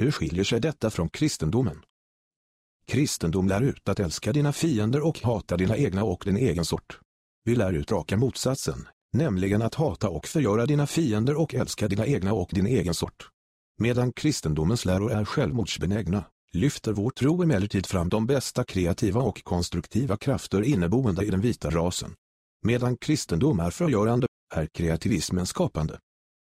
Hur skiljer sig detta från kristendomen? Kristendom lär ut att älska dina fiender och hata dina egna och din egen sort. Vi lär ut raka motsatsen, nämligen att hata och förgöra dina fiender och älska dina egna och din egen sort. Medan kristendomens läror är självmordsbenägna, lyfter vår tro emellertid fram de bästa kreativa och konstruktiva krafter inneboende i den vita rasen. Medan kristendom är förgörande, är kreativismen skapande.